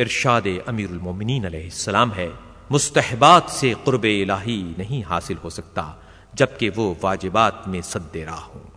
ارشاد امیر المومنین علیہ السلام ہے، مستحبات سے قرب الہی نہیں حاصل ہو سکتا، جبکہ وہ واجبات میں صد راہ ہوں۔